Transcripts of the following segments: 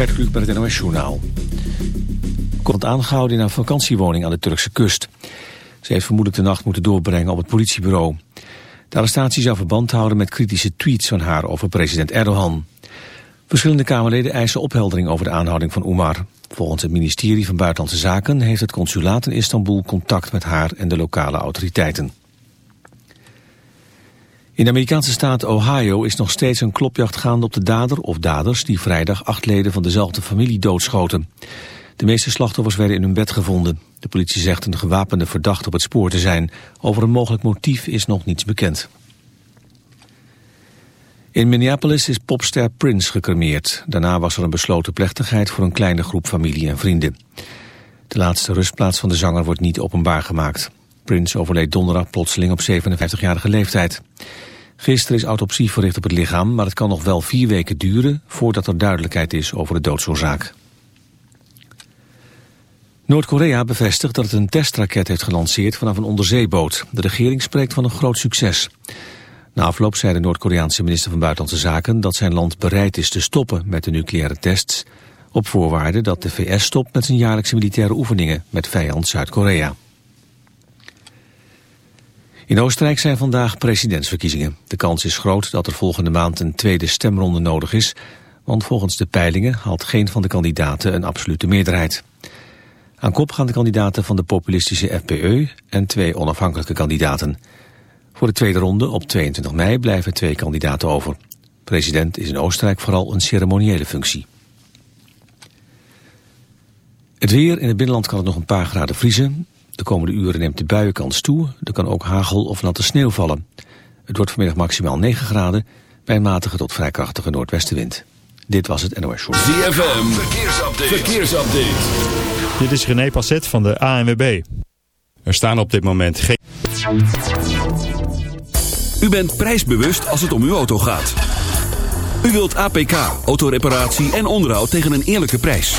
Gert het NOS Journaal. Komt aangehouden in een vakantiewoning aan de Turkse kust. Ze heeft vermoedelijk de nacht moeten doorbrengen op het politiebureau. De arrestatie zou verband houden met kritische tweets van haar over president Erdogan. Verschillende Kamerleden eisen opheldering over de aanhouding van Umar. Volgens het ministerie van Buitenlandse Zaken heeft het consulaat in Istanbul contact met haar en de lokale autoriteiten. In de Amerikaanse staat Ohio is nog steeds een klopjacht gaande op de dader of daders die vrijdag acht leden van dezelfde familie doodschoten. De meeste slachtoffers werden in hun bed gevonden. De politie zegt een gewapende verdachte op het spoor te zijn. Over een mogelijk motief is nog niets bekend. In Minneapolis is popster Prince gecremeerd. Daarna was er een besloten plechtigheid voor een kleine groep familie en vrienden. De laatste rustplaats van de zanger wordt niet openbaar gemaakt. Prince overleed donderdag plotseling op 57-jarige leeftijd. Gisteren is autopsie verricht op het lichaam, maar het kan nog wel vier weken duren voordat er duidelijkheid is over de doodsoorzaak. Noord-Korea bevestigt dat het een testraket heeft gelanceerd vanaf een onderzeeboot. De regering spreekt van een groot succes. Na afloop zei de Noord-Koreaanse minister van Buitenlandse Zaken dat zijn land bereid is te stoppen met de nucleaire tests, op voorwaarde dat de VS stopt met zijn jaarlijkse militaire oefeningen met vijand Zuid-Korea. In Oostenrijk zijn vandaag presidentsverkiezingen. De kans is groot dat er volgende maand een tweede stemronde nodig is, want volgens de peilingen had geen van de kandidaten een absolute meerderheid. Aan kop gaan de kandidaten van de populistische FPE en twee onafhankelijke kandidaten. Voor de tweede ronde op 22 mei blijven twee kandidaten over. President is in Oostenrijk vooral een ceremoniële functie. Het weer in het binnenland kan het nog een paar graden vriezen. De komende uren neemt de buienkans toe. Er kan ook hagel of natte sneeuw vallen. Het wordt vanmiddag maximaal 9 graden bij een matige tot vrij krachtige noordwestenwind. Dit was het NOS Short. ZFM, verkeersupdate. verkeersupdate. Dit is René Passet van de ANWB. Er staan op dit moment geen... U bent prijsbewust als het om uw auto gaat. U wilt APK, autoreparatie en onderhoud tegen een eerlijke prijs.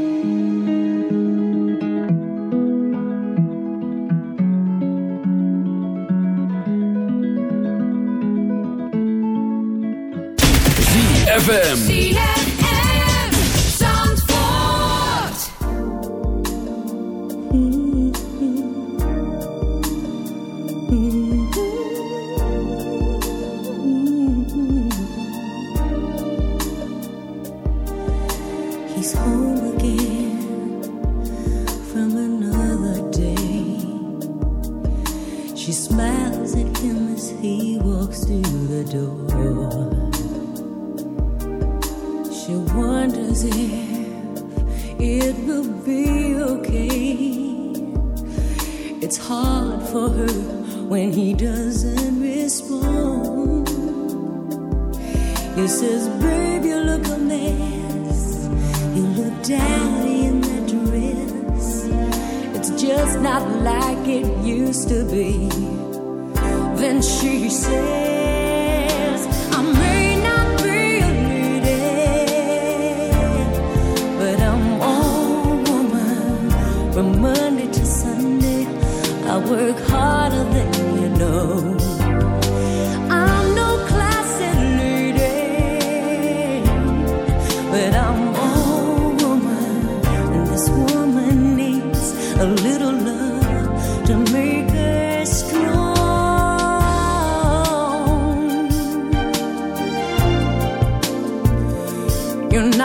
ZFM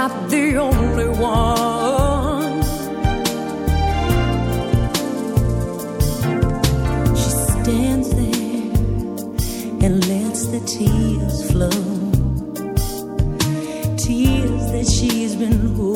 not the only one. She stands there and lets the tears flow. Tears that she's been holding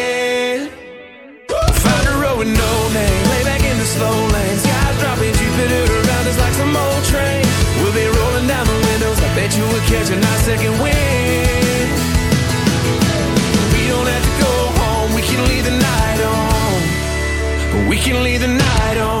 With no name. Lay back in the slow lane. Skies dropping Jupiter around us like some old train. We'll be rolling down the windows. I bet you we'll catch a nice second wind. We don't have to go home. We can leave the night on. We can leave the night on.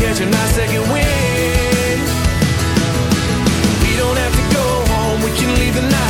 Bet you will catch a nice second wind. We don't have to go home. We can leave the night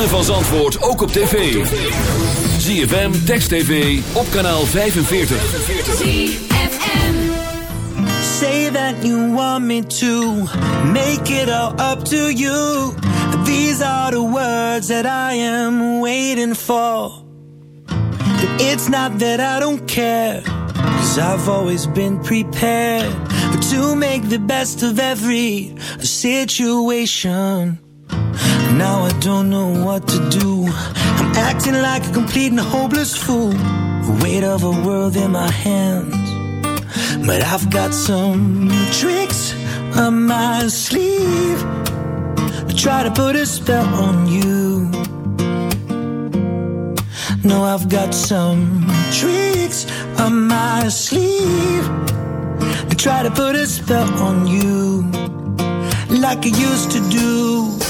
Ritme van Zandvoort ook op tv. ZFM, Text TV, op kanaal 45. Say that you want me to make it all up to you. These are the words that I am waiting for. It's not that I don't care, cause I've always been prepared to make the best of every situation. Now I don't know what to do. I'm acting like a complete and hopeless fool. The weight of a world in my hands. But I've got some tricks up my sleeve to try to put a spell on you. No, I've got some tricks up my sleeve to try to put a spell on you, like I used to do.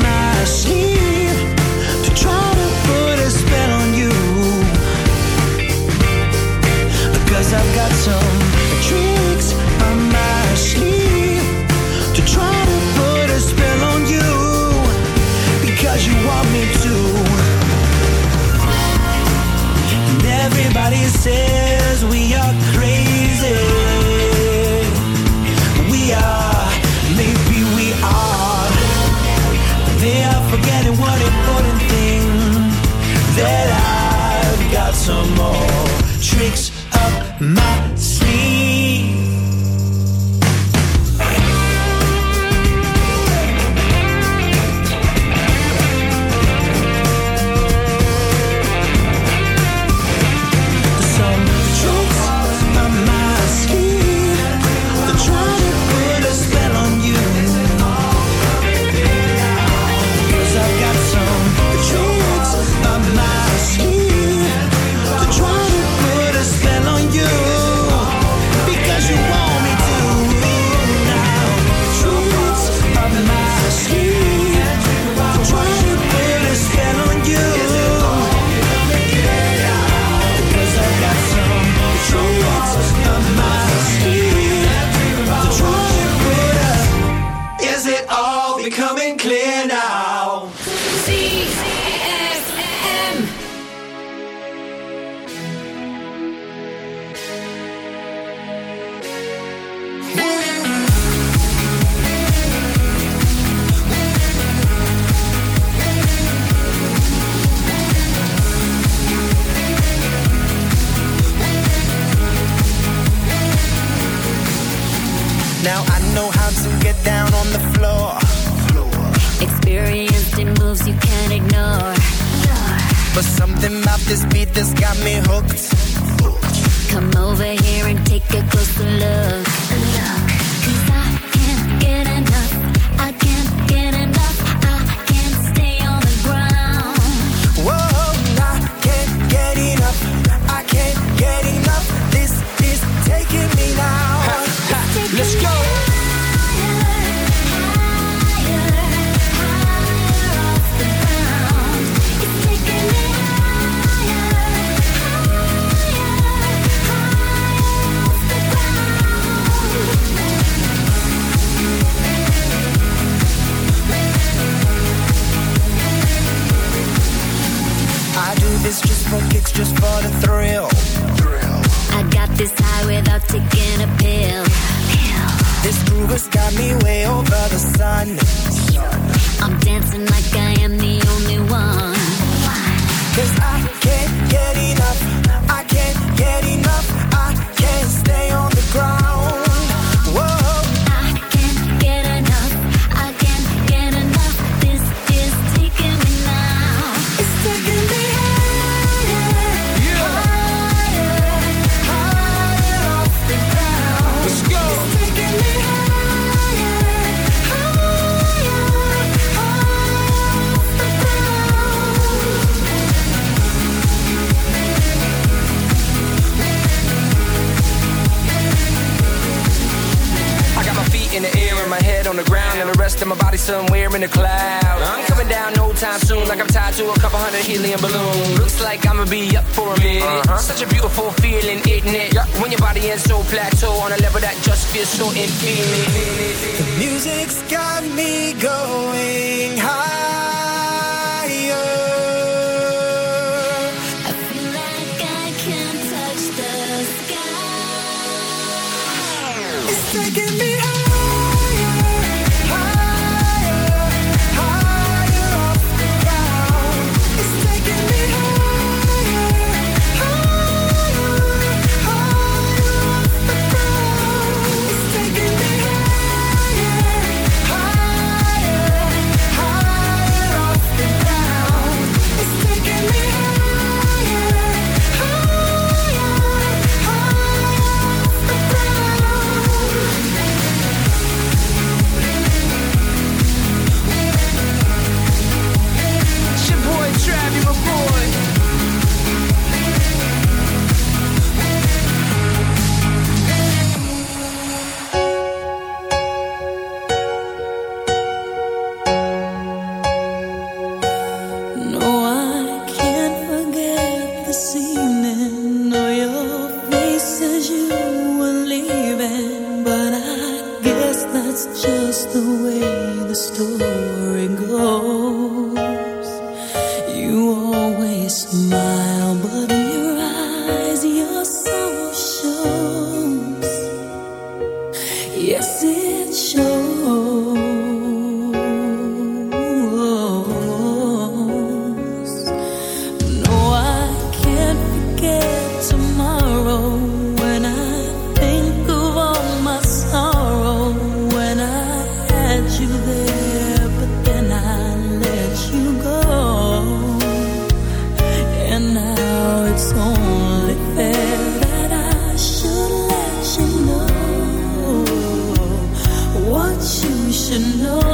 says we are taking me higher, should know.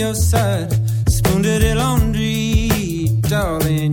Your side. Spoon to the laundry, darling,